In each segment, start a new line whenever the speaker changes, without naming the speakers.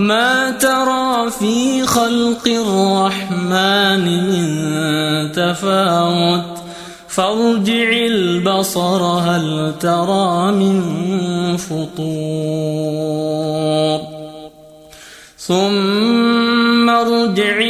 ما ترى في خلق الرحمن من تفاوت. فارجع البصر هل ترى من فطور؟ ثم ارجع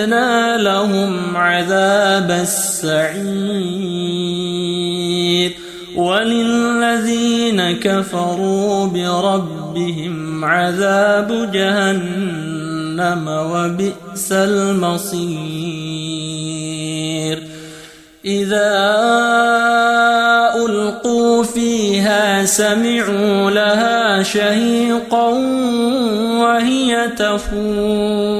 وأعتدنا لهم عذاب السعير وللذين كفروا بربهم عذاب جهنم وبئس المصير إذا ألقوا فيها سمعوا لها شهيقا وهي تفور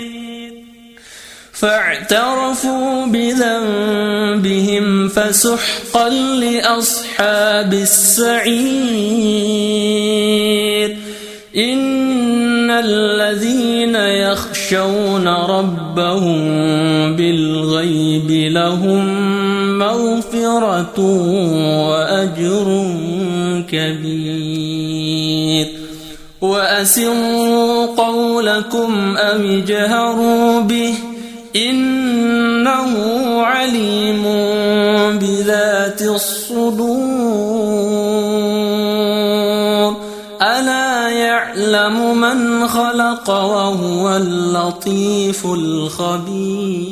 فاعترفوا بذنبهم فسحقا لأصحاب السعير. إن الذين يخشون ربهم بالغيب لهم مغفرة وأجر كبير. وأسروا قولكم أو اجهروا به إنه عليم بذات الصدور. ألا يعلم من خلق وهو اللطيف الخبير.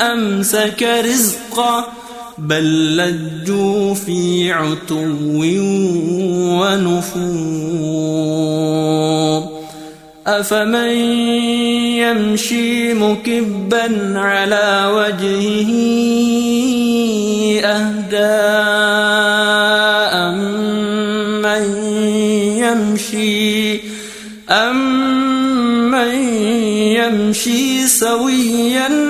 أمسك رزقه بل لجوا في عتو ونفور. أفمن يمشي مكبا على وجهه أهدى أمن يمشي أمن يمشي سويا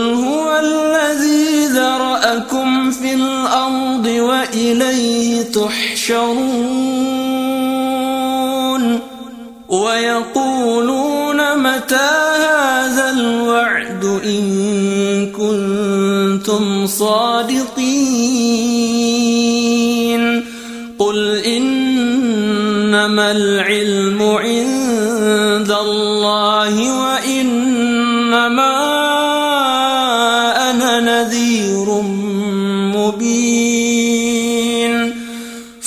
تحشرون ويقولون متى هذا الوعد إن كنتم صادقين قل إنما العلم